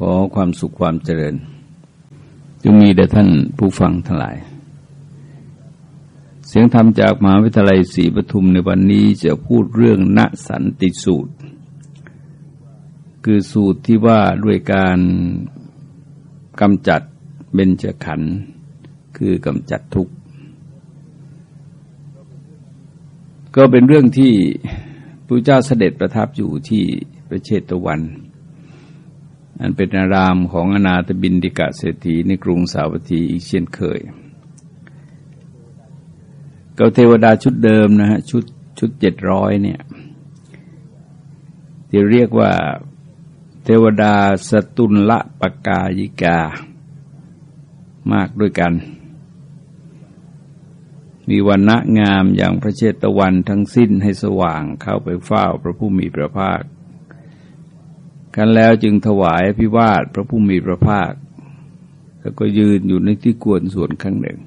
ขอความสุขความเจริญจงมีแด่ท่านผู้ฟังทั้งหลาย เสียงธรรมจากมหาวิทยาลัยศรีปทุมในวันนี้จะพูดเรื่องณสันติสูตร คือสูตรที่ว่าด้วยการกำจัดเบญจขันธ์คือกำจัดทุกข์ ก็เป็นเรื่องที่พระเจ้าเสด็จประทับอยู่ที่ประเชตวัน อันเป็นอารามของอนาถบินดิกะเศรษฐีในกรุงสาวัตถีอีกเช่นเคยก็เทวดาชุดเดิมนะฮะชุดชุดเจ็ดร้อยเนี่ยที่เรียกว่าเทวดาสตุลละปกายิกา มากด้วยกัน มีวันณะงามอย่างพระเชตวันทั้งสิ้นให้สว่างเข้าไปเฝ้าพระผู้มีพระภาค กันแล้วจึงถวายพิวาทพระผู้มีพระภาค แล้วก็ยืนอยู่ในที่กวนส่วนข้างหนึ่ง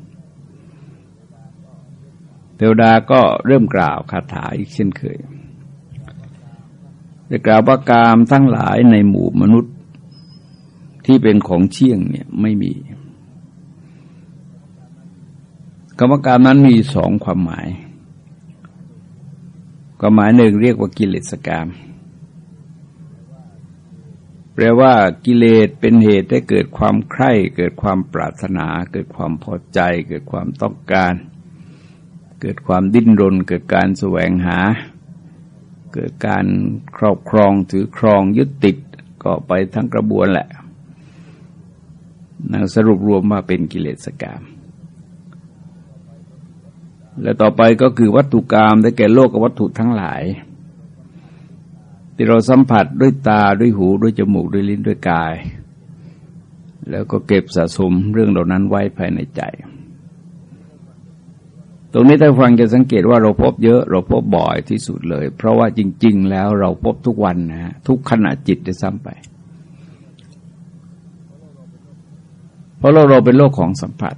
เทวดาก็เริ่มกล่าวคาถาอีกเช่นเคยได้กล่าวว่ากามทั้งหลายในหมู่มนุษย์ที่เป็นของเชี่ยงเนี่ยไม่มีคำว่ากามนั้นมีสองความหมาย ความหมายหนึ่งเรียกว่ากิเลสกรรม แปลว่ากิเลสเป็นเหตุให้เกิดความใคร่ เกิดความปรารถนา เกิดความพอใจ เกิดความต้องการ เกิดความดิ้นรน เกิดการแสวงหา เกิดการครอบครองถือครองยึดติดก็ไปทั้งกระบวนแหละนสรุปรวมว่าเป็นกิเลสกรรมและต่อไปก็คือวัตถุกรรมได้แก่โลกกับวัตถุทั้งหลาย ที่เราสัมผัสด้วยตาด้วยหูด้วยจมูกด้วยลิ้นด้วยกาย แล้วก็เก็บสะสมเรื่องเหล่านั้นไว้ภายในใจ ตรงนี้ถ้าฟังจะสังเกตว่าเราพบเยอะเราพบบ่อยที่สุดเลย เพราะว่าจริง ๆ แล้วเราพบทุกวันนะฮะทุกขณะจิตจะซ้ำไป เพราะเราเราเป็นโลกของสัมผัส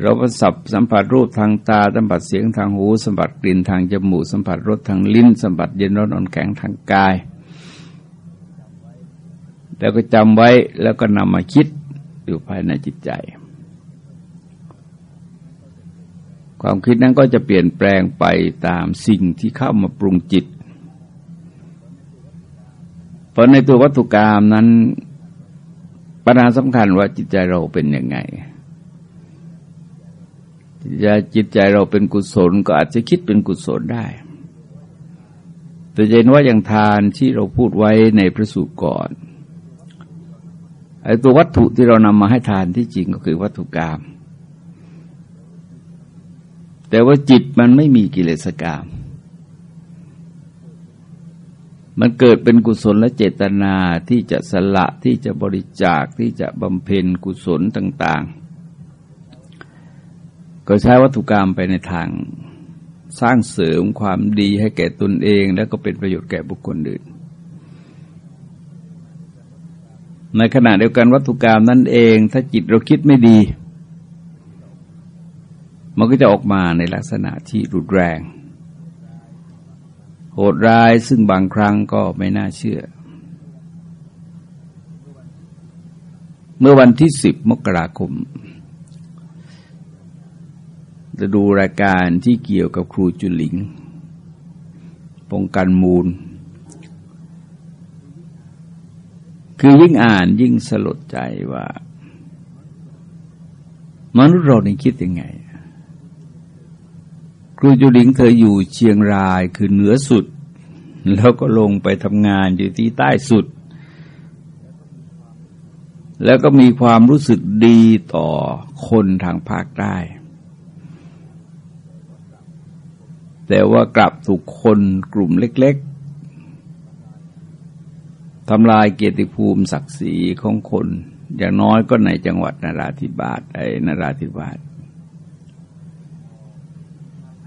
เราประสับสัมผัสรูปทางตาสัมผัสเสียงทางหูสัมผัสกลิ่นทางจมูกสัมผัสรสทางลิ้นสัมผัสเย็นร้อนอ่อนแข็งทางกาย แล้วก็จำไว้แล้วก็นำมาคิดอยู่ภายในจิตใจ ความคิดนั้นก็จะเปลี่ยนแปลงไปตามสิ่งที่เข้ามาปรุงจิต เพราะในตัววัตถุกรรมนั้นปัญหาสำคัญว่าจิตใจเราเป็นยังไง จะจิตใจเราเป็นกุศลก็อาจจะคิดเป็นกุศลได้ แต่เห็นว่าอย่างทานที่เราพูดไว้ในพระสูตรก่อนไอ้ตัววัตถุที่เรานำมาให้ทานที่จริงก็คือวัตถุกรรมแต่ว่าจิตมันไม่มีกิเลสกรรมมันเกิดเป็นกุศลและเจตนาที่จะสละที่จะบริจาคที่จะบำเพ็ญกุศลต่าง ๆ ก็ใช้วัตถุกรรมไปในทางสร้างเสริมความดีให้แก่ตนเอง แล้วก็เป็นประโยชน์แก่บุคคลอื่น ในขณะเดียวกันวัตถุกรรมนั่นเอง ถ้าจิตเราคิดไม่ดี มันก็จะออกมาในลักษณะที่รุนแรง โหดร้ายซึ่งบางครั้งก็ไม่น่าเชื่อ เมื่อวันที่สิบมกราคม จะดูรายการที่เกี่ยวกับครูจุลิงปงกันมูล คือยิ่งอ่านยิ่งสลดใจว่า มนุษย์เราเนี่คิดยังไง ครูจุลิงเคยอยู่เชียงรายคือเหนือสุด แล้วก็ลงไปทำงานอยู่ที่ใต้สุด แล้วก็มีความรู้สึกดีต่อคนทางภาคใต้ แต่ว่ากลับถูกคนกลุ่มเล็กๆทำลายเกียรติภูมิศักดิ์ศรีของคน อย่างน้อยก็ในจังหวัดนาราธิบาไอ้นาราธิบาต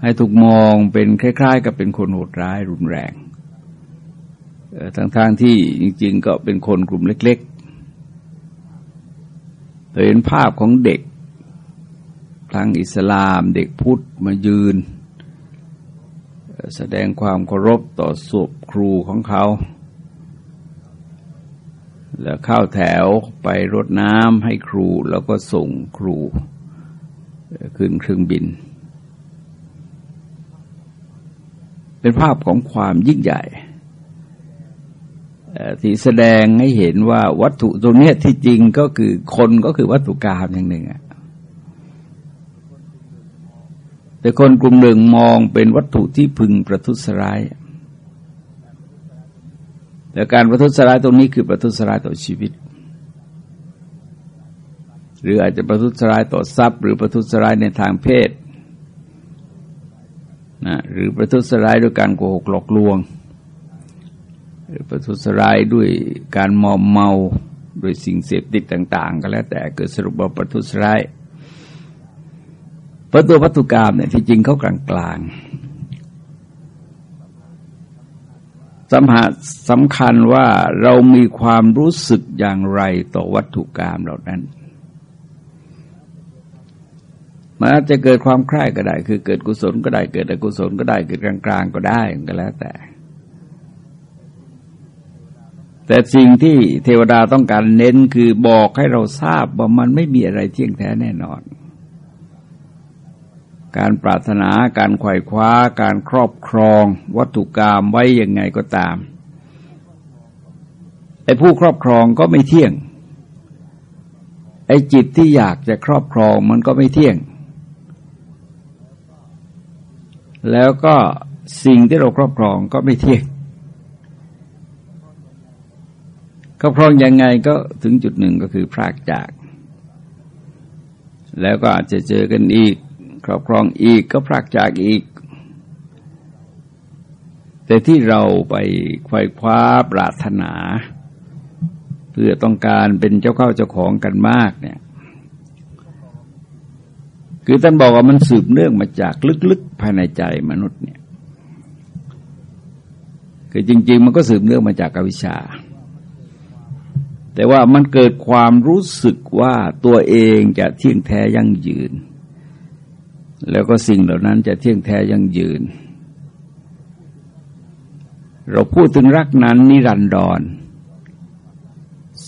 ให้ถูกมองเป็นคล้าย ๆ กับเป็นคนโหดร้ายรุนแรงทั้งๆทที่จริง ๆ ก็เป็นคนกลุ่มเล็กๆเห็นภาพของเด็กทางอิสลามเด็กพุทธมายืน แสดงความเคารพต่อศพครูของเขา แล้วเข้าแถวไปรดน้ำให้ครูแล้วก็ส่งครูขึ้นเครื่องบิน เป็นภาพของความยิ่งใหญ่ที่แสดงให้เห็นว่าวัตถุตรงนี้ที่จริงก็คือคนก็คือวัตถุกรรมอย่างหนึ่งอะ แต่คนกลุ่มหนึ่งมองเป็นวัตถุที่พึงประทุษร้าย แต่การประทุษร้ายตรงนี้คือประทุษร้ายต่อชีวิต หรืออาจจะประทุษร้ายต่อทรัพย์ หรือประทุษร้ายในทางเพศนะหรือประทุษร้ายด้วยการโกหกหลอกลวง หรือประทุษร้ายด้วยการมอมเมาโดยสิ่งเสพติดต่าง ๆ ก็แล้วแต่เกิดสรุปว่าประทุษร้าย ราะตัววัตถุกรรมเนี่ยที่จริงเขากลางๆสัมหาสำคัญว่าเรามีความรู้สึกอย่างไรต่อวัตถุกรรมเหล่านั้นมันอาจจะเกิดความใคร่ก็ได้ คือเกิดกุศลก็ได้ เกิดอกุศลก็ได้ เกิดกลางๆก็ได้ก็แล้วแต่ แต่สิ่งที่เทวดาต้องการเน้นคือบอกให้เราทราบว่ามันไม่มีอะไรเที่ยงแท้แน่นอน การปรารถนาการไขว่คว้า การครอบครอง วัตถุกรรมไว้ยังไงก็ตามไอ้ผู้ครอบครองก็ไม่เที่ยง ไอ้จิตที่อยากจะครอบครองมันก็ไม่เที่ยง แล้วก็สิ่งที่เราครอบครองก็ไม่เที่ยงครอบครองยังไงก็ถึงจุดหนึ่งก็คือพรากจาก แล้วก็อาจจะเจอกันอีก ครอบครองอีกก็พรากจากอีก แต่ที่เราไปไขว่คว้าปรารถนา เพื่อต้องการเป็นเจ้าเข้าเจ้าของกันมากเนี่ยคือท่านบอกว่ามันสืบเนื่องมาจากลึกๆภายในใจมนุษย์เนี่ยคือจริง ๆ มันก็สืบเนื่องมาจากอวิชชา แต่ว่ามันเกิดความรู้สึกว่าตัวเองจะเที่ยงแท้ยั่งยืน แล้วก็สิ่งเหล่านั้นจะเที่ยงแท้ยั่งยืน เราพูดถึงรักนั้นนิรันดร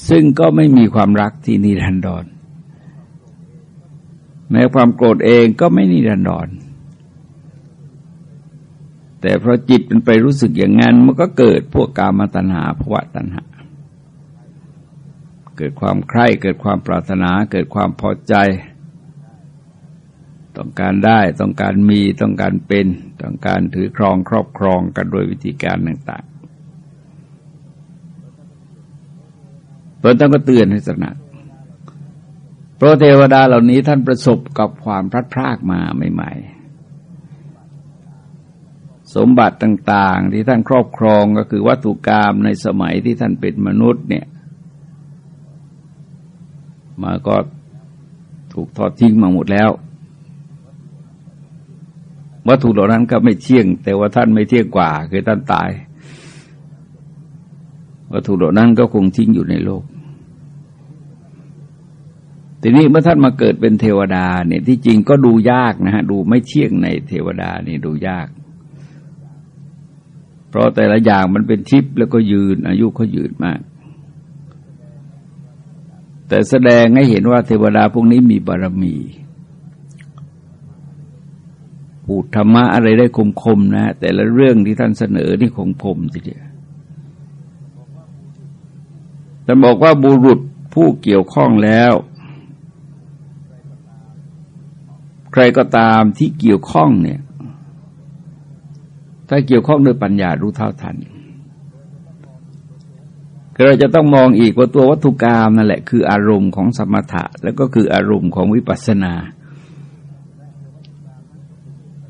ซึ่งก็ไม่มีความรักที่นิรันดร แม้ความโกรธเองก็ไม่นิรันดร แต่เพราะจิตมันไปรู้สึกอย่างนั้นมันก็เกิดพวกกามตัณหาภวะตัณหา เกิดความใคร่ เกิดความปรารถนา เกิดความพอใจ ต้องการได้ต้องการมีต้องการเป็น ต้องการถือครองครอบครองกันโดยวิธีการต่างๆเพื่อต้องก็เตือนให้สนักเพราะเทวดาเหล่านี้ท่านประสบกับความพลัดพรากมาใหม่ๆ สมบัติต่างๆ ที่ท่านครอบครองก็คือวัตถุกรรมในสมัยที่ท่านเป็นมนุษย์เนี่ยมาก็ถูกทอดทิ้งมาหมดแล้ว วัตถุเหล่านั้นก็ไม่เที่ยง แต่ว่าท่านไม่เที่ยงกว่าคือท่านตาย วัตถุเหล่านั้นก็คงทิ้งอยู่ในโลก ทีนี้เมื่อท่านมาเกิดเป็นเทวดาเนี่ยที่จริงก็ดูยากนะฮะดูไม่เที่ยงในเทวดานี่ดูยาก เพราะแต่ละอย่างมันเป็นทิพย์แล้วก็ยืน อายุเขายืนมาก แต่แสดงให้เห็นว่าเทวดาพวกนี้มีบารมี พูดธรรมะอะไรได้คมคมนะ แต่ละเรื่องที่ท่านเสนอนี่คมคมทีเดียวท่านบอกว่าบุรุษผู้เกี่ยวข้องแล้ว ใครก็ตามที่เกี่ยวข้องเนี่ย ถ้าเกี่ยวข้องด้วยปัญญารู้เท่าทันเราจะต้องมองอีกว่าตัววัตถุกรรมนั่นแหละคืออารมณ์ของสมถะ แล้วก็คืออารมณ์ของวิปัสสนา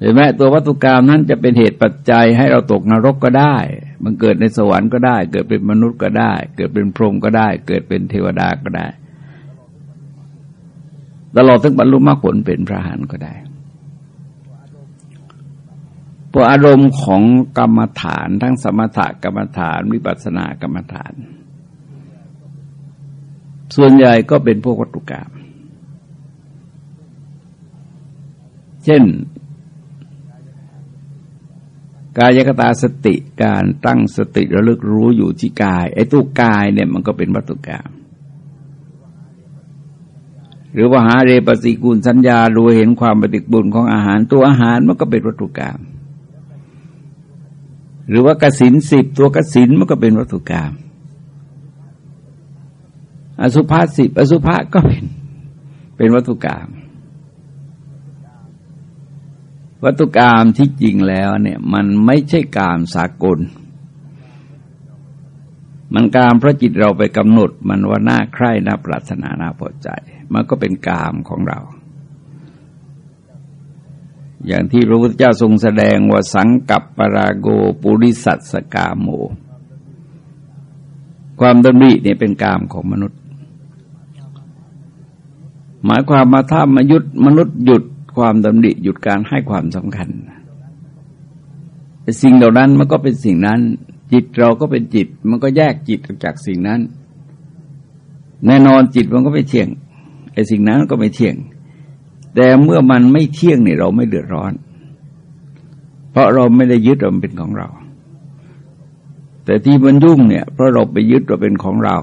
ห็นไหมตัววัตถุกรรมนั้นจะเป็นเหตุปัจจัยให้เราตกนรกก็ได้ มันเกิดในสวรรค์ก็ได้ เกิดเป็นมนุษย์ก็ได้ เกิดเป็นพรหมก็ได้ เกิดเป็นเทวดาก็ได้ ตลอดถึงบรรลุมรรคผลเป็นพระหันก็ได้พวกอารมณ์ของกรรมฐานทั้งสมถกรรมฐานวิปัสสนากรรมฐาน ส่วนใหญ่ก็เป็นพวกวัตถุกรรม เช่น กายกตาสติการตั้งสติระลึกรู้อยู่ที่กาย ไอ้ตัวกายเนี่ยมันก็เป็นวัตถุกรรมหรือว่าหาเรปฏิกูลสัญญาดูเห็นความปฏิบุญของอาหารตัวอาหารมันก็เป็นวัตถุกรรมหรือว่ากสินสิบตัวกสินมันก็เป็นวัตถุกรรมอสุภาสิบอสุภาก็เป็นเป็นวัตถุกรรม วัตถุกรรมที่จริงแล้วเนี่ยมันไม่ใช่กามสากล มันกามพระจิตเราไปกำหนดมันว่าน่าใคร่น่าปรารถนาน่าพอใจ มันก็เป็นกามของเรา อย่างที่พระพุทธเจ้าทรงแสดงว่าสังกับปราโกปุริสัตสกาโม ความดำริเนี่ยเป็นกามของมนุษย์ หมายความมาถ้ามยุดมนุษย์หยุด ความดำริหยุดการให้ความสำคัญสิ่งเหล่านั้นมันก็เป็นสิ่งนั้น จิตเราก็เป็นจิต มันก็แยกจิตออกจากสิ่งนั้น แน่นอนจิตมันก็ไม่เที่ยงไอ้สิ่งนั้นก็ไม่เที่ยง แต่เมื่อมันไม่เที่ยงเนี่ยเราไม่เดือดร้อน เพราะเราไม่ได้ยึดมันเป็นของเรา แต่ที่มันยุ่งเนี่ย เพราะเราไปยึดว่าเป็นของเรา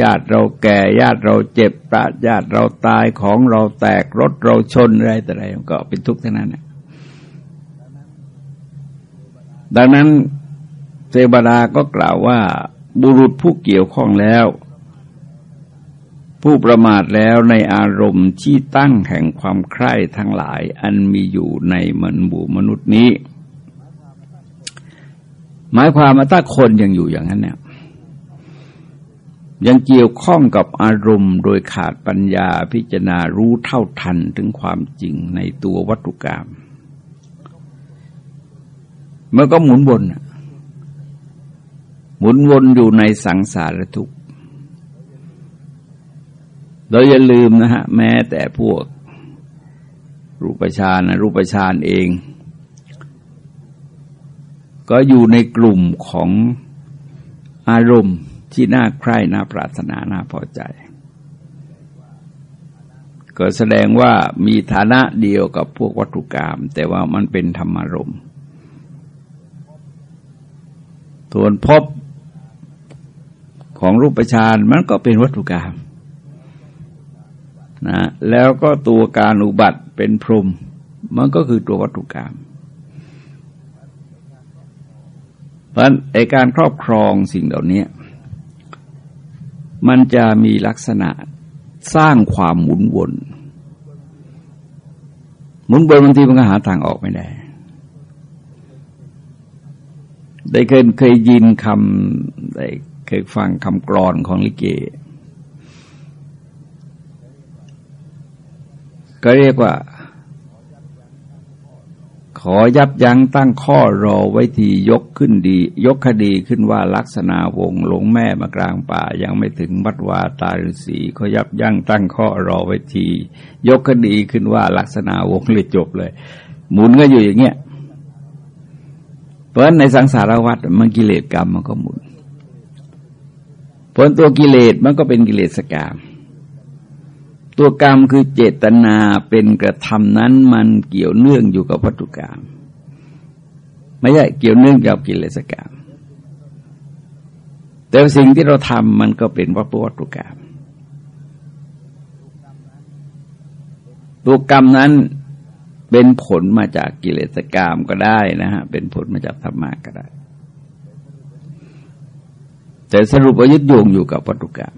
ญาติเราแก่ญาติเราเจ็บปราญาติเราตายของเราแตกรถเราชนอะไรแต่อะไรก็เป็นทุกข์ทั้งนั้นดังนั้นเทวดาก็กล่าวว่า บุรุษผู้เกี่ยวข้องแล้ว ผู้ประมาทแล้วในอารมณ์ที่ตั้งแห่งความใคร่ทั้งหลาย อันมีอยู่ในมนบูมนุษย์นี้ หมายความว่าถ้าคนยังอยู่อย่างนั้นเนี่ย ยังเกี่ยวข้องกับอารมณ์โดยขาดปัญญาพิจารณารู้เท่าทันถึงความจริงในตัววัตถุกรรมเมื่อก็หมุนวนหมุนวนอยู่ในสังสารทุกข์เราอย่าลืมนะฮะ แม้แต่พวก รูปฌานนะรูปฌานเอง ก็อยู่ในกลุ่มของอารมณ์ ที่น่าใคร่น่าปรารถนาน่าพอใจ ก็แสดงว่ามีฐานะเดียวกับพวกวัตถุกรรม แต่ว่ามันเป็นธรรมารมณ์ส่วนพบของรูปฌานมันก็เป็นวัตถุกรรมนะแล้วก็ตัวการอุบัติเป็นพรหมมันก็คือตัววัตถุกรรมเพราะไอการครอบครองสิ่งเหล่านี้ มันจะมีลักษณะสร้างความหมุนวนหมุนวนบางทีมันก็หาทางออกไม่ได้ ได้เคยเคยยินคำได้เคยฟังคำกรอนของลิเก ก็เรียกว่า ขอยับยั้งตั้งข้อรอไว้ทียกขึ้นดี ยกคดีขึ้นว่าลักษณะวงหลงแม่มากลางป่า ยังไม่ถึงวัดวาตาฤาษีขอยับยั้งตั้งข้อรอไว้ที ยกคดีขึ้นว่าลักษณะวงเลยจบเลย หมุนก็อยู่อย่างเงี้ยเพราะในสังสารวัฏมันกิเลสกรรมมันก็หมุนผลตัวกิเลสมันก็เป็นกิเลสกรรม ตัวกรรมคือเจตนาเป็นกระทำนั้นมันเกี่ยวเนื่องอยู่กับวัตถุกรรมไม่ใช่เกี่ยวเนื่องกับกิเลสกรรมแต่สิ่งที่เราทำมันก็เป็นวัตถุกรรมตัวกรรมนั้นเป็นผลมาจากกิเลสกรรมก็ได้นะฮะเป็นผลมาจากธรรมะก็ได้ แต่สรุปว่ายึดโยงอยู่กับวัตถุกรรม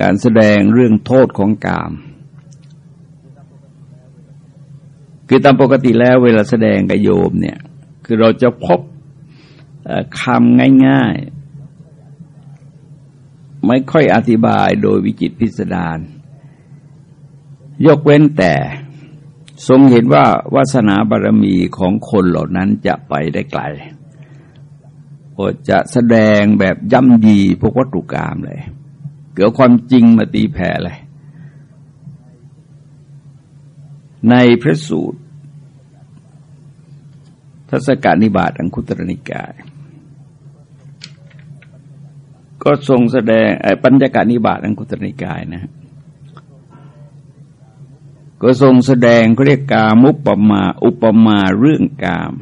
การแสดงเรื่องโทษของกาม คือตามปกติแล้วเวลาแสดงกับโยมเนี่ย คือเราจะพบคำง่าย ๆ ไม่ค่อยอธิบายโดยวิจิตพิสดารยกเว้นแต่ทรงเห็นว่าวาสนาบารมีของคนเหล่านั้นจะไปได้ไกลโอจะแสดงแบบย่ำยีพวกวัตถุกรรมเลย เกี่ยวความจริงมาตีแผ่เลย ในพระสูตรทศกานิบาตอังคุตรนิกาย ก็ทรงแสดงปัญญากานิบาตอังคุตรนิกายนะกก็ทรงแสดงเขาเรียกกามุปปมา อุปมาเรื่องกาม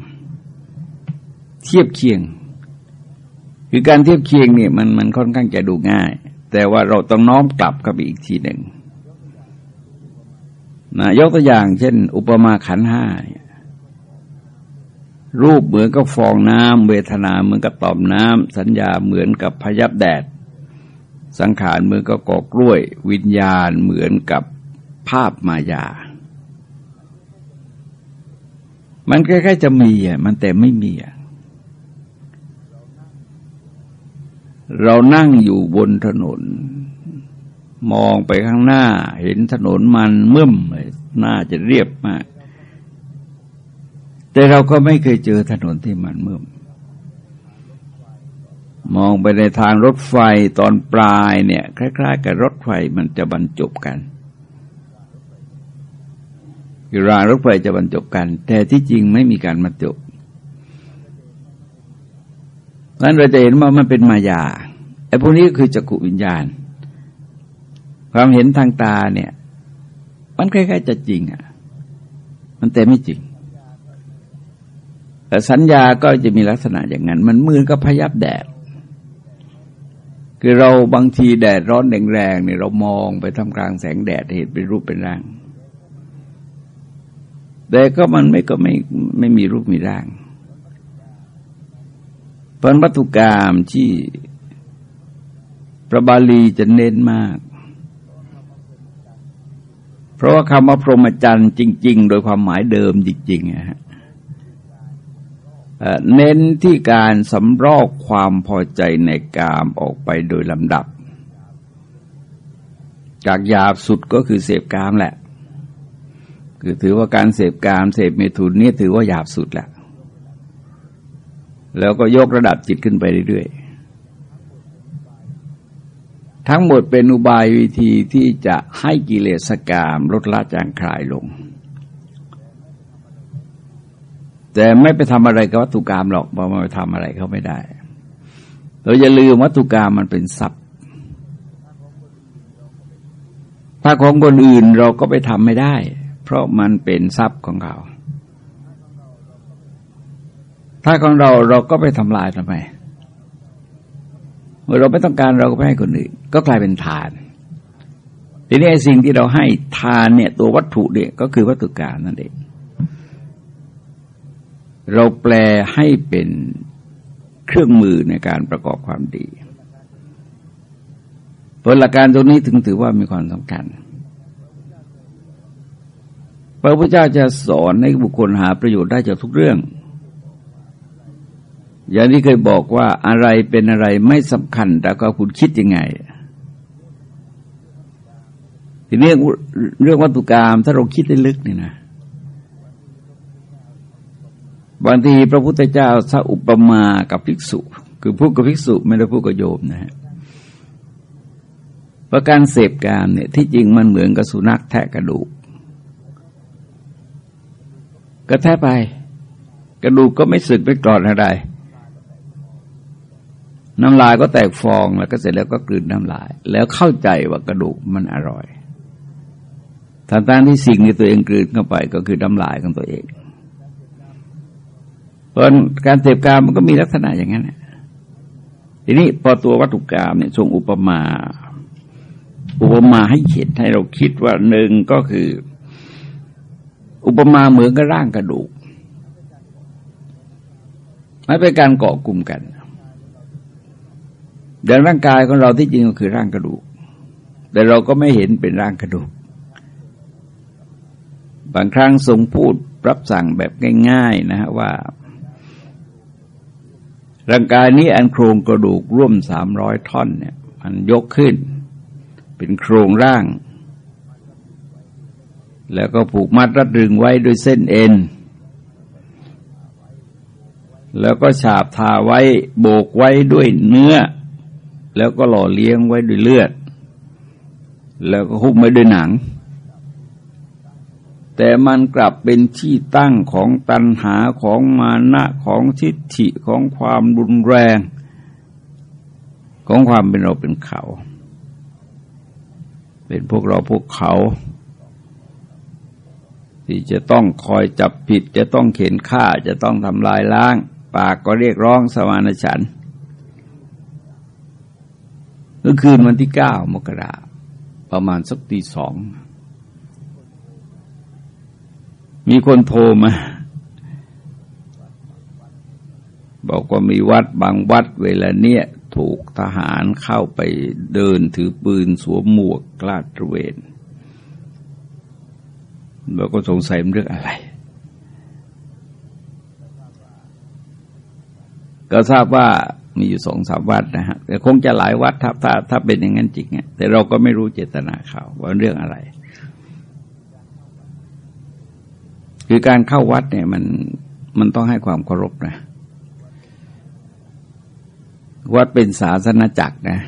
เทียบเคียงคือการเทียบเคียงเนี่ยมันมันค่อนข้างจะดูง่าย แต่ว่าเราต้องน้อมกลับกับอีกทีหนึ่งนะยกตัวอย่างเช่น อุปมาขันห้ายรูปเหมือนกับฟองน้ำเวทนาเหมือนกับต่อมน้ำสัญญาเหมือนกับพยับแดด สังขารเหมือนกับกอกกล้วย วิญญาณเหมือนกับภาพมายา มันใกล้ๆจะมีอะมันแต่ไม่มีอะ เรานั่งอยู่บนถนน มองไปข้างหน้า เห็นถนนมันมึมน่าจะเรียบมาก แต่เราก็ไม่เคยเจอถนนที่มันมืดมองไปในทางรถไฟตอนปลายเนี่ย คล้าย ๆ กับรถไฟมันจะบรรจบกันคือรางรถไฟจะบรรจบกัน แต่ที่จริงไม่มีการบรรจบ นั้นเราจะเห็นว่ามันเป็นมายาไอ้พวกนี้คือจักรุวิญญาณ ความเห็นทางตาเนี่ย มันคล้ายๆจะจริงอะ มันแต่ไม่จริง แต่สัญญาก็จะมีลักษณะอย่างนั้น มันมือก็พยับแดด คือเราบางทีแดดร้อนแรงๆเนี่ยเรามองไปทำกลางแสงแดดเห็นเป็นรูปเป็นร่าง แต่ก็มันไม่ก็ไม่ไม่มีรูปมีร่าง เพราะวัตถุกรรมที่พระบาลีจะเน้นมาก เพราะว่าคำว่าพรหมจรรย์จริง ๆ โดยความหมายเดิมจริงๆนะฮะเน้นที่การสำรอกความพอใจในกามออกไปโดยลำดับ จากหยาบสุดก็คือเสพกามแหละ คือถือว่าการเสพกามเสพเมถุนนี่ถือว่าหยาบสุดแหละ แล้วก็ยกระดับจิตขึ้นไปเรื่อยๆ ทั้งหมดเป็นอุบายวิธีที่จะให้กิเลสกามลดละจางคลายลง แต่ไม่ไปทำอะไรกับวัตถุกรรมหรอกเพราะมันไปทำอะไรเขาไม่ได้ เราอย่าลืมวัตถุกรรมมันเป็นทรัพย์ถ้าของคนอื่นเราก็ไปทำไม่ได้ เพราะมันเป็นทรัพย์ของเขา ถ้าของเราเราก็ไปทำลายทำไมเมื่อเราไม่ต้องการเราก็ไปให้คนอื่น ก็กลายเป็นทานทีนี้ไอ้สิ่งที่เราให้ทานเนี่ย ตัววัตถุเนี่ยก็คือวัตถุกรรมนั่นเองเราแปลให้เป็นเครื่องมือในการประกอบความดีผลหลักการตรงนี้ถึงถือว่ามีความสำคัญพระพุทธเจ้าจะสอนให้บุคคลหาประโยชน์ได้จากทุกเรื่อง อย่างที่เคยบอกว่าอะไรเป็นอะไรไม่สำคัญ แต่ก็คุณคิดยังไง ทีนี้เรื่องวัตถุกรรมถ้าเราคิดได้ลึกนี่นะบางทีพระพุทธเจ้าถ้าอุปมากับภิกษุ คือพูดกับภิกษุไม่ได้พูดกับโยมนะฮะประการเสพการเนี่ยที่จริงมันเหมือนกับสุนัขแทะกระดูกก็แทะไป กระดูกก็ไม่สึกไม่กรอดอะไร น้ำลายก็แตกฟองแล้วก็เสร็จแล้วก็กลืนน้ำลาย แล้วเข้าใจว่ากระดูกมันอร่อยทางตานที่สิ่งที่ตัวเองกลืนเข้าไปก็คือน้ำลายของตัวเอง เพราะการเสพกามมันก็มีลักษณะอย่างนั้นทีนี้พอตัววัตถุกรรมเนี่ยทรงอุปมา อุปมาให้เห็นให้เราคิดว่าหนึ่งก็คือ อุปมาเหมือนกับร่างกระดูกไม่เป็นการเกาะกลุ่มกัน ดินร่างกายของเราที่จริงก็คือร่างกระดูก แต่เราก็ไม่เห็นเป็นร่างกระดูก บางครั้งทรงพูดรับสั่งแบบง่าย ๆนะฮะว่า ร่างกายนี้อันโครงกระดูกร่วมสามร้อยท่อนเนี่ย มันยกขึ้น เป็นโครงร่าง แล้วก็ผูกมัดรัดรึงไว้ด้วยเส้นเอ็นแล้วก็ฉาบทาไว้โบกไว้ด้วยเนื้อ แล้วก็หล่อเลี้ยงไว้ด้วยเลือด แล้วก็หุ้มไว้ด้วยหนัง แต่มันกลับเป็นที่ตั้งของตัณหาของมานะของทิฏฐิของความรุนแรง ของความเป็นเราเป็นเขา เป็นพวกเราพวกเขา ที่จะต้องคอยจับผิดจะต้องเข็นฆ่าจะต้องทำลายล้าง ปากก็เรียกร้องสมานฉันท์ เมื่อคืนวันที่เก้ามกราประมาณสักตีสอง มีคนโทรมา บอกว่ามีวัดบางวัดเวลาเนี้ยถูกทหารเข้าไปเดินถือปืนสวมหมวกกลาดตระเวนเราก็สงสัยมันเรื่องอะไร ก็ทราบว่า มีอยู่สองสามวัดนะฮะแต่คงจะหลายวัดถ้าถ้าถ้าเป็นอย่างนั้นจริงเนี่ยแต่เราก็ไม่รู้เจตนาเขาว่าเรื่องอะไร คือการเข้าวัดเนี่ยมันมันต้องให้ความเคารพนะ วัดเป็นศาสนาจักรนะ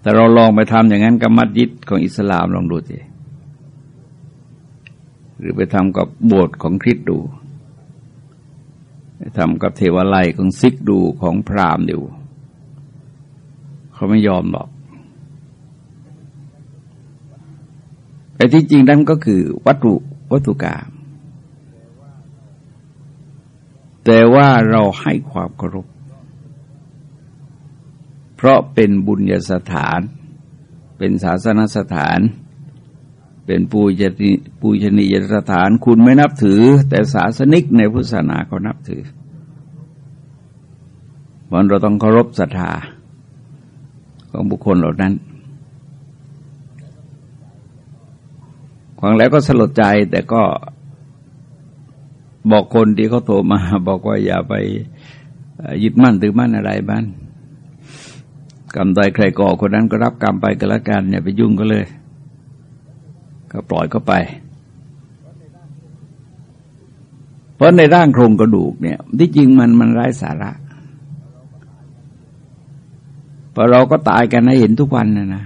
แต่เราลองไปทำอย่างนั้นกับมัสยิดของอิสลามลองดูสิหรือไปทำกับโบสถ์ของคริสต์ดู ทำกับเทวไลของซิกดูของพราหมณ์ดูเขาไม่ยอมหรอกแต่ที่จริงนั้นก็คือวัตถุวัตถุกรรมแต่ว่าเราให้ความเคารพ เพราะเป็นบุญญาสถาน เป็นศาสนสถาน เป็นปูชนีปูชนียสถานคุณไม่นับถือ แต่ศาสนิกในพุทธศาสนาเขานับถือวันเราต้องเคารพศรัทธาของบุคคลเหล่านั้นฟังแล้วก็สลดใจแต่ก็บอกคนที่เขาโทรมา บอกว่าอย่าไปยึดมั่นถือมั่นอะไรบ้านกรรมใดใครก่อคนนั้นก็รับกรรมไปก็แล้วกัน อย่าไปยุ่งก็เลย ก็ปล่อยก็ไป เพราะในร่างโครงกระดูกเนี่ย ที่จริงมันมันไร้สาระพอเราก็ตายกันให้เห็นทุกวันนะนะ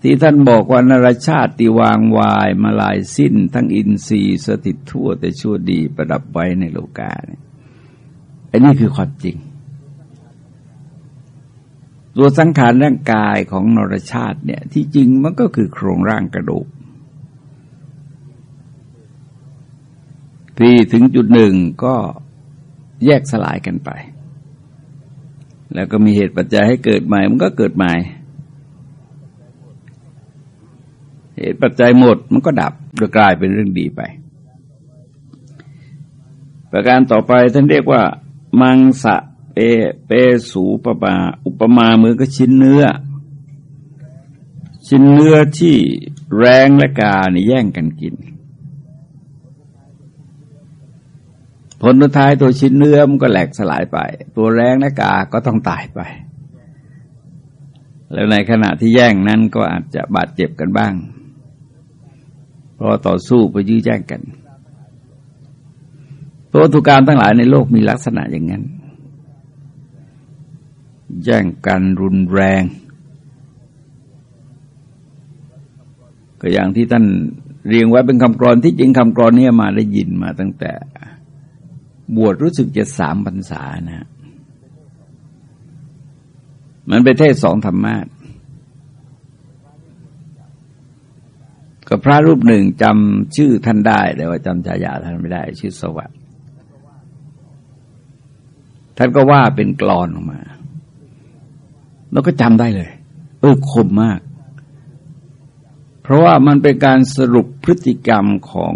ที่ท่านบอกว่านรชาติวางวายมาลายสิ้น ทั้งอินทรีย์สถิตทั่วแต่ชั่วดีประดับไว้ในโลกาเนี่ยอันนี้คือความจริง ตัวสังขารร่างกายของนรชาติเนี่ยที่จริงมันก็คือโครงร่างกระดูกที่ถึงจุดหนึ่งก็แยกสลายกันไป แล้วก็มีเหตุปัจจัยให้เกิดใหม่ มันก็เกิดใหม่ เหตุปัจจัยหมดมันก็ดับโดยกลายเป็นเรื่องดีไป ประการต่อไปท่านเรียกว่า มังสะ เปเปสูปปาอุปมาเหมือนก็ชิ้นเนื้อ ชิ้นเนื้อที่แรงและกาเนี่แย่งกันกิน ผลท้ายตัวชิ้นเนื้อมันก็แหลกสลายไป ตัวแรงและกาก็ต้องตายไป แล้วในขณะที่แย่งนั้นก็อาจจะบาดเจ็บกันบ้าง เพราะต่อสู้ไปยื้อแย่งกันตัวทุการทั้งหลายในโลกมีลักษณะอย่างนั้น แย่งกันรุนแรง ก็อย่างที่ท่านเรียงไว้เป็นคำกรอนที่จริงคำกรอนนี้มาได้ยินมาตั้งแต่ บวชรู้สึกจะสามพรรษานะ มันไปเทศสองธรรมาทกับพระรูปหนึ่งจำชื่อท่านได้ แต่ว่าจำฉายาท่านไม่ได้ ชื่อสวัสดิ์ท่านก็ว่าเป็นกรอนออกมา แล้วก็จำได้เลย เออคมมาก เพราะว่ามันเป็นการสรุปพฤติกรรมของ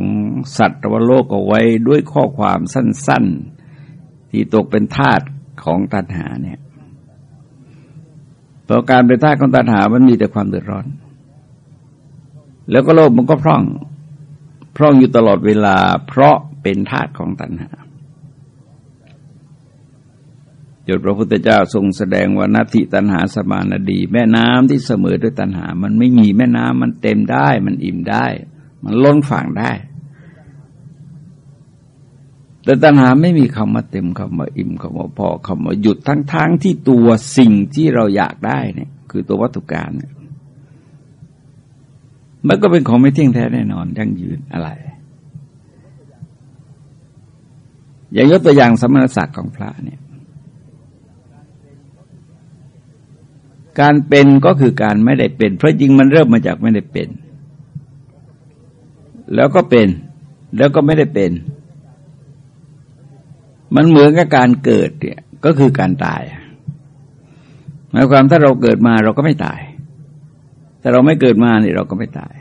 สัตว์โลกเอาไว้ด้วยข้อความสั้น ๆ ที่ตกเป็นทาตของตัณหาเนี่ยพราะการเป็นทาตของตัณหามันมีแต่ความเดือดร้อน แล้วก็โลกมันก็พร่อง พร่องอยู่ตลอดเวลา เพราะเป็นทาตของตัณหา จนพระพุทธเจ้าทรงแสดงว่านาทิตันหาสมานดี แม่น้ำที่เสมอด้วยตันหา มันไม่มีแม่น้ำมันเต็มได้ มันอิ่มได้ มันล้นฝั่งได้ แต่ตัณหาไม่มีคำว่าเต็มคำว่าอิ่มคำว่าพอคำว่าหยุดทั้งทั้งที่ตัวสิ่งที่เราอยากได้เนี่ย คือตัววัตถุการเนี่ยมันก็เป็นของไม่เที่ยงแท้แน่นอนยั่งยืนอะไร อย่างยกตัวอย่างสมณศักดิ์ของพระเนี่ย การเป็นก็คือการไม่ได้เป็น เพราะจริงมันเริ่มมาจากไม่ได้เป็น แล้วก็เป็น แล้วก็ไม่ได้เป็น มันเหมือนกับการเกิดเนี่ยก็คือการตายหมายความถ้าเราเกิดมาเราก็ไม่ตายถ้าเราไม่เกิดมานี่เราก็ไม่ตาย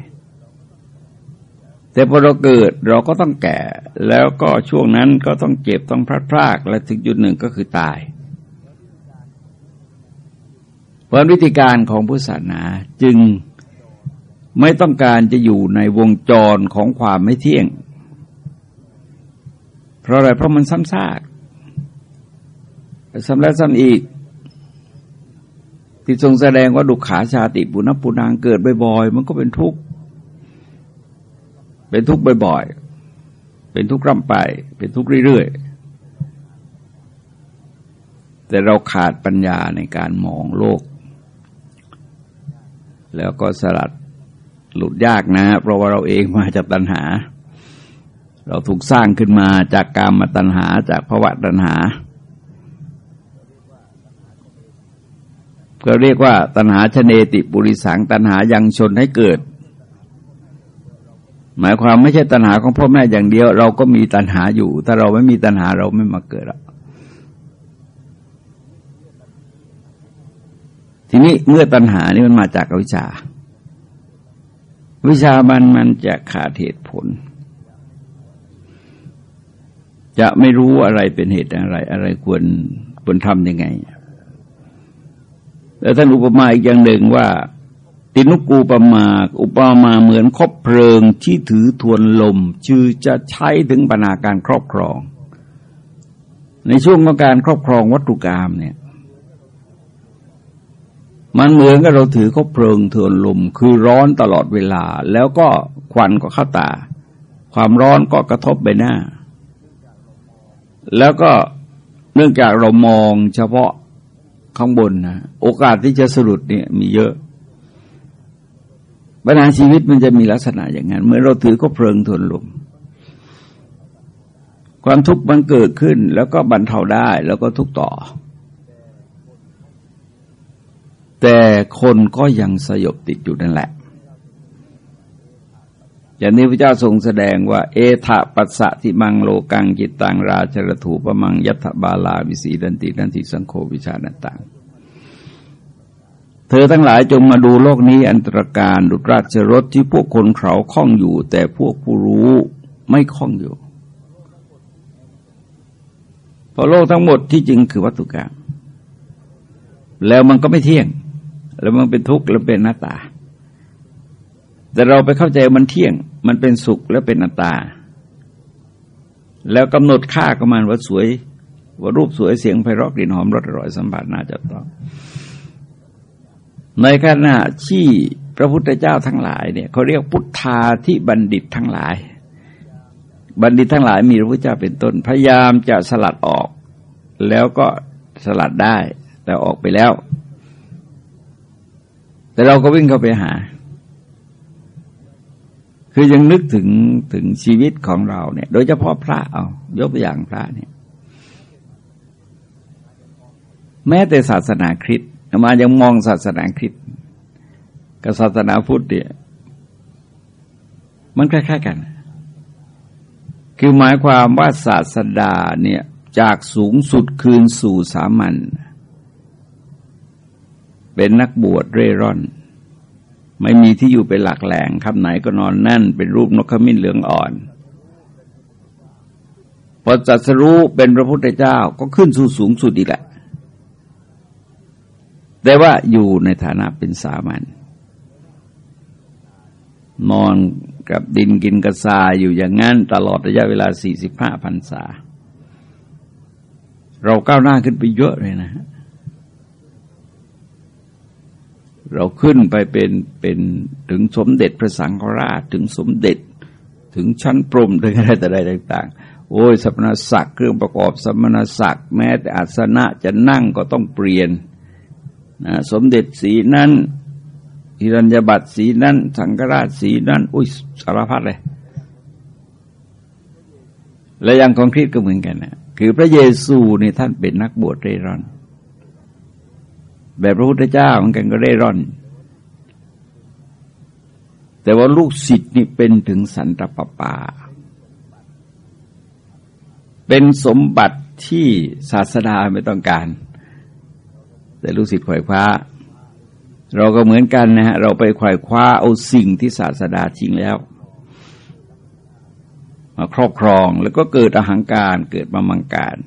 แต่พอเราเกิดเราก็ต้องแก่ แล้วก็ช่วงนั้นก็ต้องเจ็บต้องพลาดพลาดและถึงจุดหนึ่งก็คือตาย เพราะวิธีการของพุทธศาสนาจึงไม่ต้องการจะอยู่ในวงจรของความไม่เที่ยง เพราะอะไรเพราะมันซ้ำซากซ้ำแล้วซ้ำอีก ที่ทรงแสดงว่าดุขาชาติปุณปุนางเกิดบ่อยๆมันก็เป็นทุกข์เป็นทุกข์บ่อยๆ เป็นทุกข์ร่ำไป เป็นทุกข์เรื่อยๆ แต่เราขาดปัญญาในการมองโลก แล้วก็สลัดหลุดยากนะ เพราะว่าเราเองมาจากตัณหา เราถูกสร้างขึ้นมาจากกามมาตัณหาจากภวะตัณหา ก็เรียกว่าตัณหาชเนติปุริสังตัณหายังชนให้เกิด หมายความไม่ใช่ตัณหาของพ่อแม่อย่างเดียว เราก็มีตัณหาอยู่ ถ้าเราไม่มีตัณหาเราไม่มาเกิดแล้ว ทีนี้เมื่อตัณหานี่มันมาจากอวิชชาวิชามันมันจะขาดเหตุผล จะไม่รู้อะไรเป็นเหตุอะไร อะไรควรควรทำยังไง แล้วท่านอุปมาอีกอย่างหนึ่งว่า ตินุกูปมา อุปมาเหมือนคบเพลิงที่ถือทวนลมชื่อจะใช้ถึงปัญหาการครอบครอง ในช่วงของการครอบครองวัตถุกรรมเนี่ย มันเหมือนกับเราถือเขาเพลิงเถือนลม คือร้อนตลอดเวลา แล้วก็ควันก็เข้าตา ความร้อนก็กระทบใบหน้า แล้วก็เนื่องจากเรามองเฉพาะข้างบนนะโอกาสที่จะสะดุดเนี่ยมีเยอะปัญหาชีวิตมันจะมีลักษณะอย่างนั้น เมื่อเราถือก็เพลิงทนลมความทุกข์มันเกิดขึ้น แล้วก็บรรเทาได้แล้วก็ทุกต่อ แต่คนก็ยังสยบติดอยู่นั่นแหละ อย่างนี้พระเจ้าทรงแสดงว่า เอถะปัสสะทิมังโลกังจิตตังราชรถูปมังยัตบาลาวิสีดันตินันติสังโฆวิชานัตังเธอทั้งหลายจงมาดูโลกนี้อันตรการดุราชรถที่พวกคนเขาคล้องอยู่ แต่พวกผู้รู้ไม่คล้องอยู่เพราะโลกทั้งหมดที่จริงคือวัตถุกรรมแล้วมันก็ไม่เที่ยง แล้วมันเป็นทุกข์แล้วเป็นหน้าตา แต่เราไปเข้าใจมันเที่ยง มันเป็นสุขแล้วเป็นหน้าตา แล้วกำหนดค่ากับมันว่าสวย ว่ารูปสวยเสียงไพเราะกลิ่นหอมรสอร่อยสัมผัสน่าจะต้องในขณะที่พระพุทธเจ้าทั้งหลายเนี่ยเขาเรียกพุทธาที่บัณฑิตทั้งหลาย บัณฑิตทั้งหลายมีพระพุทธเจ้าเป็นต้น พยายามจะสลัดออก แล้วก็สลัดได้ แต่ออกไปแล้ว แต่เราก็วิ่งเข้าไปหา คือยังนึกถึงถึงชีวิตของเราเนี่ย โดยเฉพาะพระเอา ยกตัวอย่างพระเนี่ย แม้แต่ศาสนาคริสต์มายังมองศาสนาคริสต์กับศาสนาพุทธเนี่ยมันคล้ายๆกัน คือหมายความว่าศาสดาเนี่ยจากสูงสุดคืนสู่สามัญ เป็นนักบวชเร่ร่อน ไม่มีที่อยู่เป็นหลักแหล่งคำไหนก็นอนนั่น เป็นรูปนกขมิ้นเหลืองอ่อนพอจัดสรู้เป็นพระพุทธเจ้าก็ขึ้นสู่สูงสุดอีกแหละ แต่ว่าอยู่ในฐานะเป็นสามัญนอนกับดินกินกระซาอยู่อย่างนั้นตลอดระยะเวลาสี่สิบห้าพรรษา เราก้าวหน้าขึ้นไปเยอะเลยนะ เราขึ้นไปเป็นเป็นถึงสมเด็จพระสังฆราชถึงสมเด็จถึงชั้นพรมถึงอะไรแต่ใดต่าง ๆ โอ้ยสมณศักดิ์เครื่องประกอบสมณศักดิ์แม้แต่อาสนะจะนั่งก็ต้องเปลี่ยนนะสมเด็จสีนั้นอิรัญญบัตสีนั้น สังฆราชสีนั้น อุ้ยสารพัดเลย และอย่างของคริสก็เหมือนกันนะคือพระเยซูนี่ท่านเป็นนักบวชเร่ร่อน แบบพระพุทธเจ้าเหมือนกันก็ได้ร่อน แต่ว่าลูกศิษย์นี่เป็นถึงสันตปปา เป็นสมบัติที่ศาสดาไม่ต้องการ แต่ลูกศิษย์ขวายคว้า เราก็เหมือนกันนะฮะเราไปขวายคว้าเอาสิ่งที่ศาสดาทิ้งแล้วมาครอบครองแล้วก็เกิดอหางการเกิดมามังการ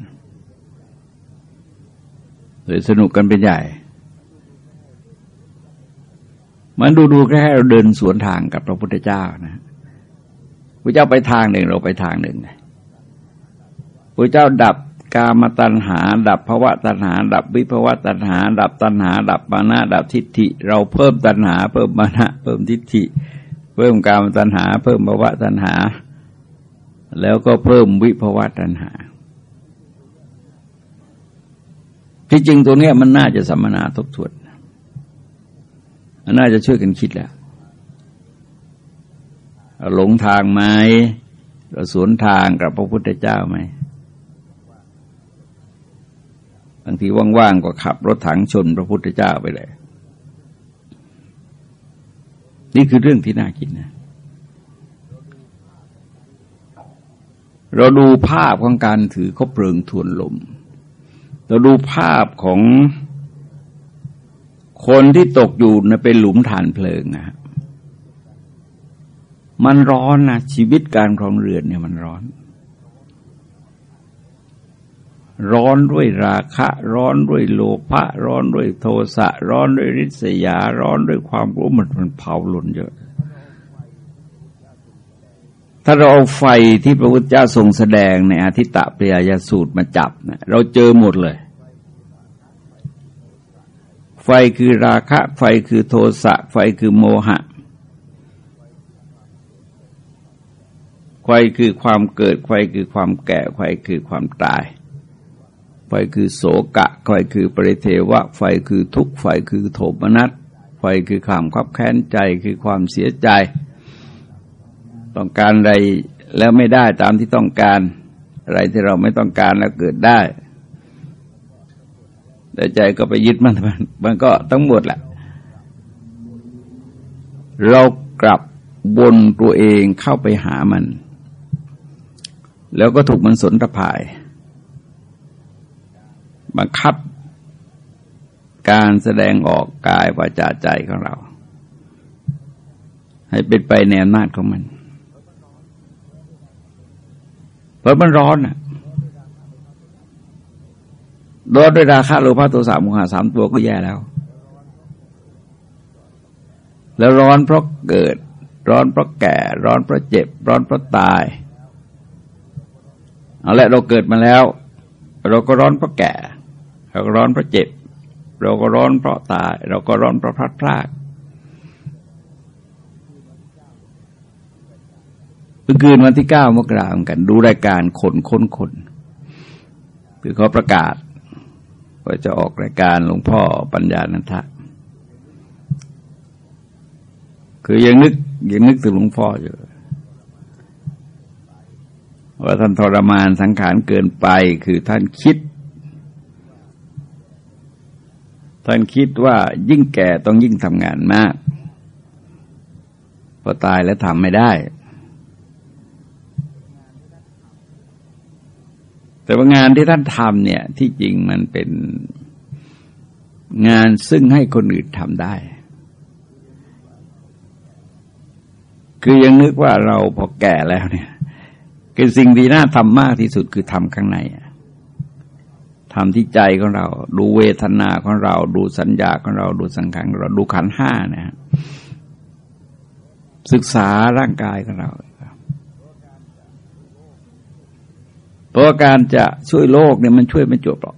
เลยสนุกกันเป็นใหญ่ มันดูดูแค่เราเดินสวนทางกับพระพุทธเจ้านะพระเจ้าไปทางหนึ่งเราไปทางหนึ่งพระเจ้าดับกามตัณหา ดับภวะตัณหา ดับวิภวะตัณหา ดับตัณหา ดับมานะดับทิฏฐิ เราเพิ่มตัณหา เพิ่มมานะเพิ่มทิฏฐิ เพิ่มกามตัณหา เพิ่มภวะตัณหา แล้วก็เพิ่มวิภวะตัณหาที่จริงตัวเนี้ยมันน่าจะสัมมนาทบทวน น่าจะช่วยกันคิดแหละหลงทางไหมเราสวนทางกับพระพุทธเจ้าไหมบางทีว่างๆก็ขับรถถังชนพระพุทธเจ้าไปเลย นี่คือเรื่องที่น่าคิดนะ เราดูภาพของการถือเขาเปลืองทวนลม เราดูภาพของ คนที่ตกอยู่ในเป็นหลุมฐานเพลิงนะมันร้อนนะชีวิตการครองเรือนเนี่ยมันร้อน ร้อนด้วยราคะ ร้อนด้วยโลภะร้อนด้วยโทสะ ร้อนด้วยริษยา ร้อนด้วยความรู้มันมันเผาหล่นเยอะ ถ้าเราเอาไฟที่พระพุทธเจ้าทรงแสดงในอาทิตตะปริยยสูตรมาจับนะเราเจอหมดเลย ฟคือราคะ ไฟคือโทสะ ไฟคือโมหะ ไฟคือความเกิด ไฟคือความแก่ ไฟคือความตาย ไฟคือโสกะ ไฟคือปริเทวะ ไฟคือทุกข์ ไฟคือโทมนัส ไฟคือความขับแค้นใจ คือความเสียใจ ต้องการอะไรแล้วไม่ได้ตามที่ต้องการ อะไรที่เราไม่ต้องการแล้วเกิดได้ แต่ใจก็ไปยึดมันมันก็ทั้งหมดแหละ เรากลับบนตัวเองเข้าไปหามัน แล้วก็ถูกมันสนตะพาย บังคับการแสดงออกกายวาจาใจของเรา ให้เป็นไปในอำนาจของมัน เพราะมันร้อนอะ ร้อนด้วยราคะโลภะโทสะโมหะสามตัวก็แย่แล้ว แล้วร้อนเพราะเกิด ร้อนเพราะแก่ ร้อนเพราะเจ็บ ร้อนเพราะตายเอาละเราเกิดมาแล้ว เราก็ร้อนเพราะแก่ เราก็ร้อนเพราะเจ็บ เราก็ร้อนเพราะตาย เราก็ร้อนเพราะพลัดพรากเมื่อคืนวันที่เก้ามกราคมกัน ดูรายการคนค้นคนคือเขาประกาศ ก็จะออกรายการหลวงพ่อปัญญานันทะ คือยังนึกยังนึกถึงหลวงพ่ออยู่ว่าท่านทรมานสังขารเกินไปคือท่านคิด ท่านคิดว่ายิ่งแก่ต้องยิ่งทำงานมาก พอตายแล้วทำไม่ได้แต่ ว่างานที่ท่านทำเนี่ย ที่จริงมันเป็นงานซึ่งให้คนอื่นทำได้ คือยังนึกว่าเราพอแก่แล้วเนี่ย คือสิ่งที่น่าทำมากที่สุดคือทำข้างในทำที่ใจของเรา ดูเวทนาของเรา ดูสัญญาของเรา ดูสังขารของเรา ดูขันห้านะ ศึกษาร่างกายของเรา เพราะการจะช่วยโลกเนี่ยมันช่วยไม่จบหรอก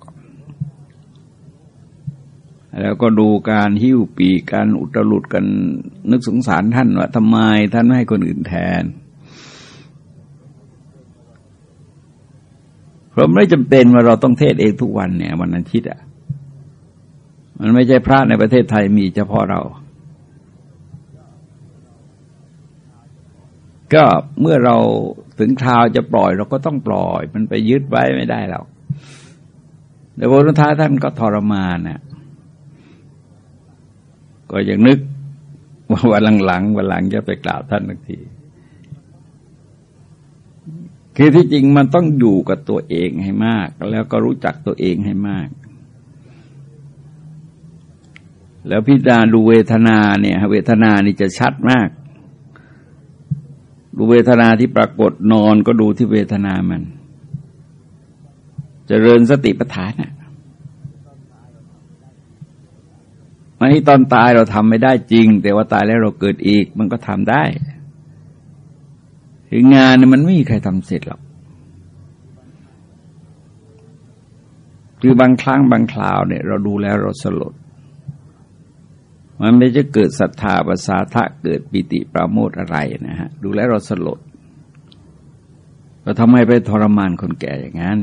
แล้วก็ดูการหิ้วปีการอุตรุดกันนึกสงสารท่านว่าทำไมท่านไม่ให้คนอื่นแทน เพราะไม่จำเป็นว่าเราต้องเทศเองทุกวันเนี่ย วันอาทิตย์อะ มันไม่ใช่พระในประเทศไทยมีเฉพาะเราก็เมื่อเรา ถึงคราวจะปล่อยเราก็ต้องปล่อย มันไปยึดไว้ไม่ได้หรอกแต่บนท้าท่านก็ทรมานนะก็ยังนึกว่าวันหลังๆวันหลังจะไปกล่าวท่านทักทีคือที่จริงมันต้องอยู่กับตัวเองให้มาก แล้วก็รู้จักตัวเองให้มาก แล้วพิจารณาดูเวทนาเนี่ย เวทนานี่จะชัดมาก ดูเวทนาที่ปรากฏนอนก็ดูที่เวทนามันจเจริญสติปัฏฐานนะมันที่ตอนตายเราทำไม่ได้จริง แต่ว่าตายแล้วเราเกิดอีก มันก็ทำได้คืองานเนี่ยมันไม่มีใครทำเสร็จหรอกคือบางครั้งบางคราวเนี่ย เราดูแล้วเราสลด มันไม่จะเกิดศรัทธาประสาทะเกิดปิติปราโมทอะไรนะฮะดูแลเราสลดเราทำไมไปทรมานคนแก่อย่างนั้น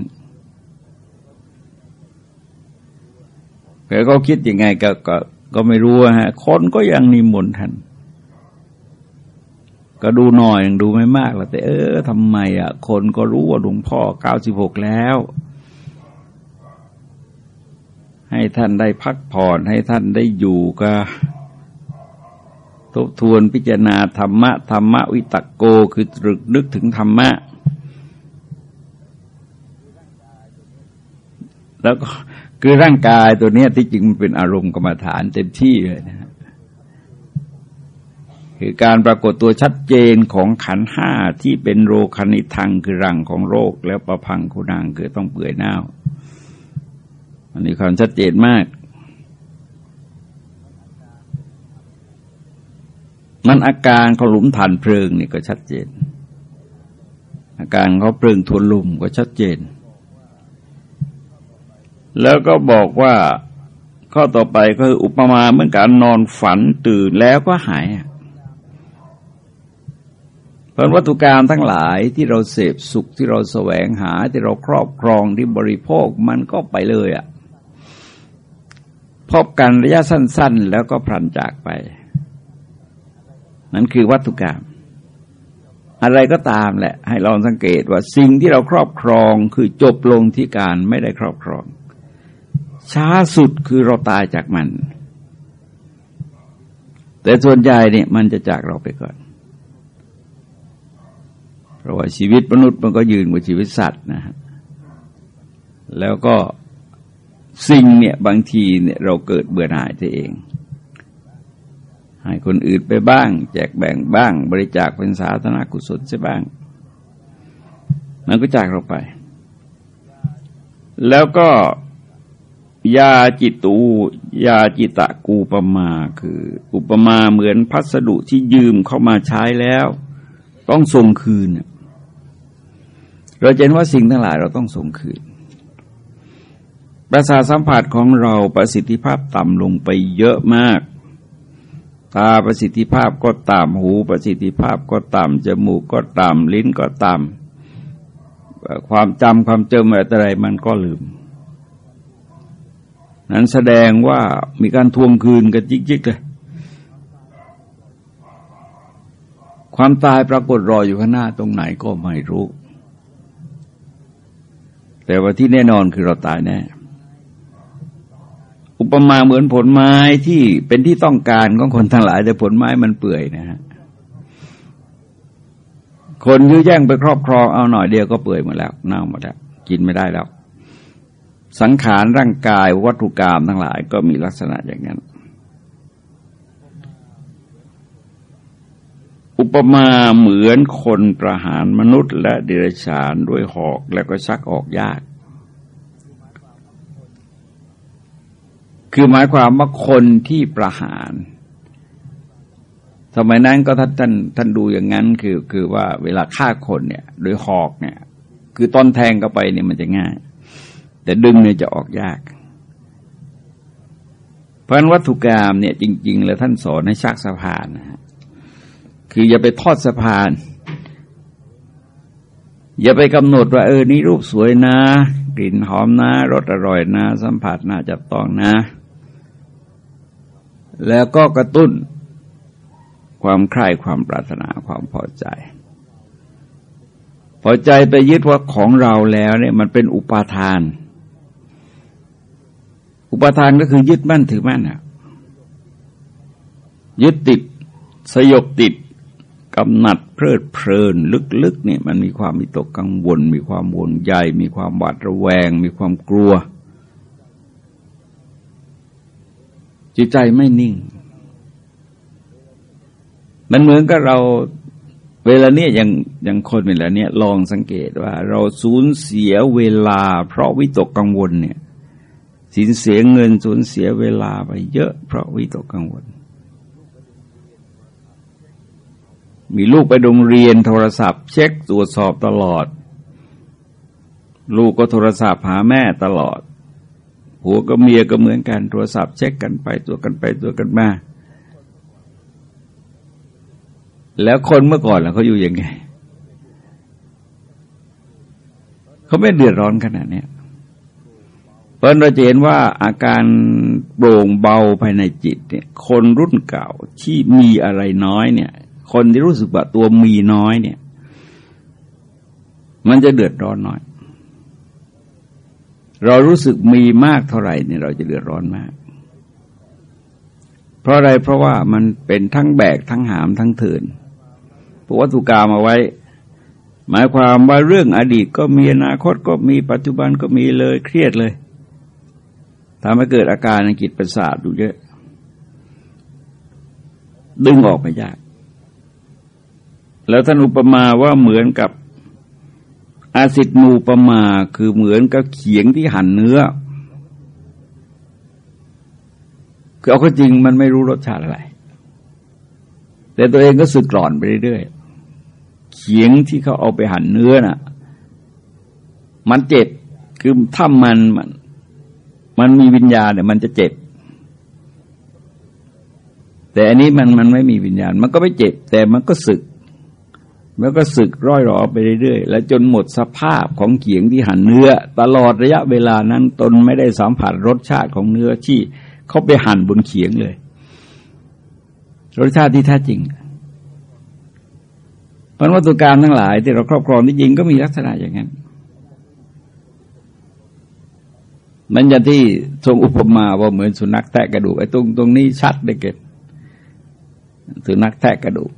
แต่ก็คิดยังไงก็ก็ก็ไม่รู้ฮะคนก็ยังนิมนต์ท่านก็ดูหน่อยดูไม่มากแล้วแต่เออทำไมอะ คนก็รู้ว่าหลวงพ่อเก้าสิบหกแล้ว ให้ท่านได้พักผ่อนให้ท่านได้อยู่ก็ทบทวนพิจารณาธรรมะธรรมะวิตกโกคือตรึกนึกถึงธรรมะ แล้วก็คือร่างกายตัวนี้ที่จริงมันเป็นอารมณ์กรรมฐานเต็มที่เลยนะคือการปรากฏตัวชัดเจนของขันห้าที่เป็นโรคณิทังคือรังของโรคแล้วประพังคุณางคือต้องเปื่อยเน่าันนี้ความชัดเจนมาก มันอาการเขาหลุมฐานเพลิงนี่ก็ชัดเจน อาการเขาเพลิงทวนลุมก็ชัดเจน แล้วก็บอกว่าข้อต่อไปก็คืออุปมาเหมือนการนอนฝันตื่นแล้วก็หายพราะวัตถุกรรมทั้งหลายที่เราเสพสุขที่เราแสวงหาที่เราครอบครองที่บริโภคมันก็ไปเลยอะ่ะ พบกันระยะสั้น ๆ แล้วก็พลันจากไป นั่นคือวัตถุกรรม อะไรก็ตามแหละ ให้ลองสังเกตว่าสิ่งที่เราครอบครองคือจบลงที่การไม่ได้ครอบครอง ช้าสุดคือเราตายจากมัน แต่ส่วนใหญ่เนี่ยมันจะจากเราไปก่อน เพราะว่าชีวิตมนุษย์มันก็ยืนกว่าชีวิตสัตว์นะฮะแล้วก็ สิ่งเนี่ยบางทีเนี่ยเราเกิดเบื่อหน่ายตัวเอง ให้คนอื่นไปบ้าง แจกแบ่งบ้าง บริจาคเป็นสาธารณกุศลใช่บ้าง มันก็จากเราไป แล้วก็ยาจิตูยาจิตะกูปมาคือ อุปมาเหมือนพัสดุที่ยืมเข้ามาใช้แล้ว ต้องส่งคืน เราเห็นว่าสิ่งทั้งหลายเราต้องส่งคืน ประสาทสัมผัสของเราประสิทธิภาพต่ำลงไปเยอะมาก ตาประสิทธิภาพก็ต่ำหูประสิทธิภาพก็ต่ำจมูกก็ต่ำลิ้นก็ต่ำความจำความเจมอะไรมันก็ลืม นั้นแสดงว่ามีการทวงคืนกันจิกๆเลยความตายปรากฏรออยู่ข้างหน้าตรงไหนก็ไม่รู้ แต่ว่าที่แน่นอนคือเราตายแน่ อุปมาเหมือนผลไม้ที่เป็นที่ต้องการของคนทั้งหลาย แต่ผลไม้มันเปื่อยนะฮะคนยื้อแย่งไปครอบครองเอาหน่อยเดียวก็เปื่อยหมดแล้วเน่าหมดแล้วกินไม่ได้แล้ว สังขารร่างกายวัตถุกรรมทั้งหลาย ก็มีลักษณะอย่างนั้น อุปมาเหมือนคนประหารมนุษย์และเดรัจฉานด้วยหอกแล้วก็ชักออกยาก คือหมายความว่าคนที่ประหาร สมัยนั้นก็ท่านท่านท่านดูอย่างนั้นคือคือว่าเวลาฆ่าคนเนี่ย โดยหอกเนี่ย คือตอนแทงเข้าไปเนี่ยมันจะง่าย แต่ดึงเนี่ยจะออกยาก เพราะวัตถุกรรมเนี่ยจริง ๆ แล้วท่านสอนให้ชักสะพานนะฮะคืออย่าไปทอดสะพาน อย่าไปกำหนดว่าเออนี่รูปสวยนะ กลิ่นหอมนะรสอร่อยนะ สัมผัสน่าจับต้องนะ แล้วก็กระตุ้นความใคร่ความปรารถนาความพอใจ พอใจไปยึดว่าของเราแล้วเนี่ยมันเป็นอุปาทาน อุปาทานก็คือยึดมั่นถือมั่นอะยึดติดสยบติดกำหนัดเพลิดเพลิน ลึกๆเนี่ยมันมีความมีตกกังวล มีความวนใยมีความหวาดระแวง มีความกลัว จิตใจไม่นิ่ง มันเหมือนกับเราเวลาเนี้ยอย่างอย่างคนเวลาเนี้ยลองสังเกตว่า เราสูญเสียเวลา เพราะวิตกกังวลเนี่ยสินเสียเงินสูญเสียเวลาไปเยอะเพราะวิตกกังวล มีลูกไปโรงเรียนโทรศัพท์ เช็คตรวจสอบตลอด ลูกก็โทรศัพท์หาแม่ตลอด ผัวก็เมียก็เหมือนกันโทรศัพท์เช็คกันไปตัวกันไปตัวกันมา แล้วคนเมื่อก่อนล่ะเขาอยู่ยังไงเขาไม่เดือดร้อนขนาดนี้เพราะเราจะเห็นว่าอาการโปร่งเบาภายในจิตเนี่ย คนรุ่นเก่าที่มีอะไรน้อยเนี่ย คนที่รู้สึกว่าตัวมีน้อยเนี่ย มันจะเดือดร้อนน้อย เรารู้สึกมีมากเท่าไหร่เนี่ยเราจะเดือดร้อนมาก เพราะอะไรเพราะว่ามันเป็นทั้งแบกทั้งหามทั้งเถินวัตถุกรรมเอาไว้ หมายความว่าเรื่องอดีตก็มีอนาคตก็มีปัจจุบันก็มีเลยเครียดเลยทำให้เกิดอาการจิตประสาทอยู่เยอะ ดึงออกไม่ยาก แล้วท่านอุปมาว่าเหมือนกับ อาสิทนูปมาคือเหมือนกับเขียงที่หั่นเนื้อ คือเอาก็จริงมันไม่รู้รสชาติอะไร แต่ตัวเองก็สึกกร่อนไปเรื่อยๆ เขียงที่เขาเอาไปหั่นเนื้อน่ะ มันเจ็บ คือถ้ามันมัน มันมีวิญญาณเนี่ยมันจะเจ็บ แต่อันนี้มันมันไม่มีวิญญาณ มันก็ไม่เจ็บ แต่มันก็สึก มันก็สึกร้อยรอไปเรื่อยๆ แล้วจนหมดสภาพของเขียงที่หั่นเนื้อ ตลอดระยะเวลานั้นตนไม่ได้สัมผัสรสชาติของเนื้อที่เขาไปหั่นบนเขียงเลย รสชาติที่แท้จริงพันวัตถุกรรมทั้งหลาย ที่เราครอบครองที่จริงก็มีลักษณะอย่างนั้นมันจะที่ทรงอุปมาว่าเหมือนสุนัขแทะกระดูกไอ้ตรงตรงนี้ชัดได้เกิดสุนัขแทะกระดูก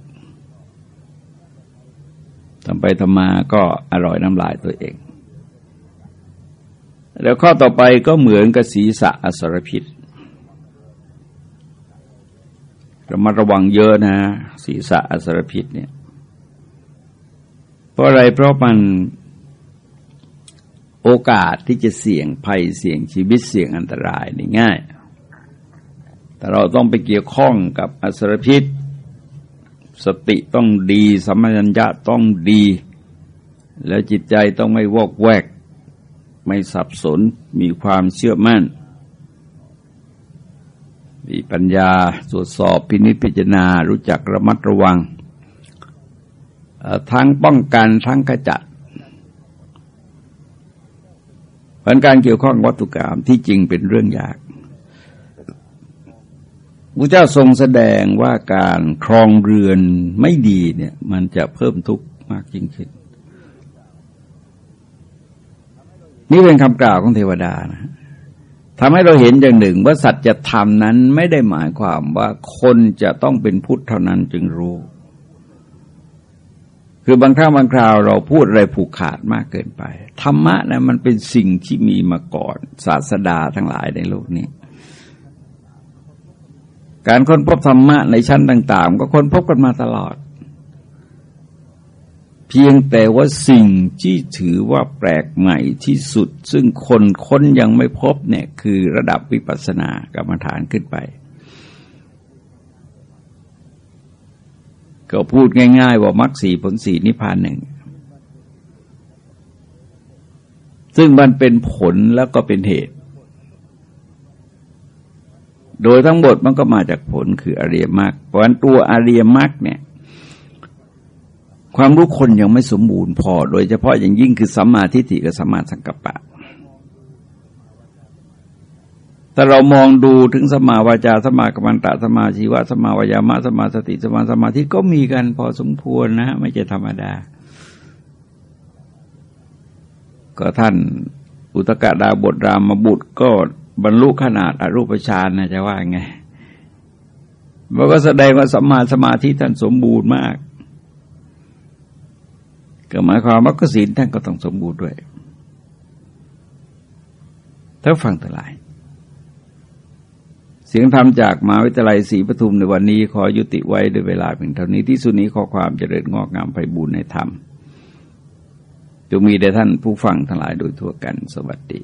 ทำไปทำมาก็อร่อยน้ำลายตัวเอง แล้วข้อต่อไปก็เหมือนกับศีรษะอสรพิษระมัดระวังเยอะนะ ศีรษะอสรพิษเนี่ย เพราะอะไรเพราะมันโอกาสที่จะเสี่ยงภัยเสี่ยงชีวิตเสี่ยงอันตรายนี่ง่าย แต่เราต้องไปเกี่ยวข้องกับอสรพิษ สติต้องดีสัมปชัญญะต้องดี แล้วจิตใจต้องไม่วอกแวก ไม่สับสนมีความเชื่อมั่น มีปัญญาตรวจสอบพินิจพิจารณารู้จักระมัดระวัง ทั้งป้องกันทั้งขจัดผลการเกี่ยวข้องวัตถุกรรมที่จริงเป็นเรื่องยาก พระเจ้าทรงแสดงว่าการครองเรือนไม่ดีเนี่ย มันจะเพิ่มทุกข์มากยิ่งขึ้น นี่เป็นคำกล่าวของเทวดานะทำให้เราเห็นอย่างหนึ่งว่าสัจธรรมนั้นไม่ได้หมายความว่าคนจะต้องเป็นพุทธเท่านั้นจึงรู้ คือบางครั้งบางคราวเราพูดอะไรผูกขาดมากเกินไป ธรรมะนะมันเป็นสิ่งที่มีมาก่อนศาสดาทั้งหลายในโลกนี้ การค้นพบธรรมะในชั้นต่าง ๆ ก็ค้นพบกันมาตลอด เพียงแต่ว่าสิ่งที่ถือว่าแปลกใหม่ที่สุด ซึ่งคนค้นยังไม่พบเนี่ยคือระดับวิปัสสนากรรมฐานขึ้นไป ก็พูดง่าย ๆ ว่ามรรคสี่ผลสี่นิพพานหนึ่งซึ่งมันเป็นผลแล้วก็เป็นเหตุ โดยทั้งหมดมันก็มาจากผลคืออริยมรรคเพราะฉะนั้นตัวอริยมรรคเนี่ย ความรู้คนยังไม่สมบูรณ์พอ โดยเฉพาะอย่างยิ่งคือสัมมาทิฏฐิกับสัมมาสังกัปปะแต่เรามองดูถึงสมาวาจาสมากรรมตะสมาชีวะสมาวายามะสมาสติสมาสมาธิก็มีกันพอสมควรนะ ไม่ใช่ธรรมดา ก็ท่านอุตกะดาบทรามบุตรก็ บรรลุขนาดอรูปฌานนะจะว่าไงมันก็แสดงว่าสัมมาสมาธิท่านสมบูรณ์มาก ก็หมายความว่ากศีลท่านก็ต้องสมบูรณ์ด้วยถ้าฟังทั้งหลาย เสียงธรรมจากมหาวิทยาลัยศรีปทุมในวันนี้ขอยุติไว้ด้วยเวลาเพียงเท่านี้ที่สุดนี้ขอความเจริญงอกงามไปบูรณนธรรมจงมีแด่ท่านผู้ฟังทั้งหลายโดยทั่วกันสวัสดี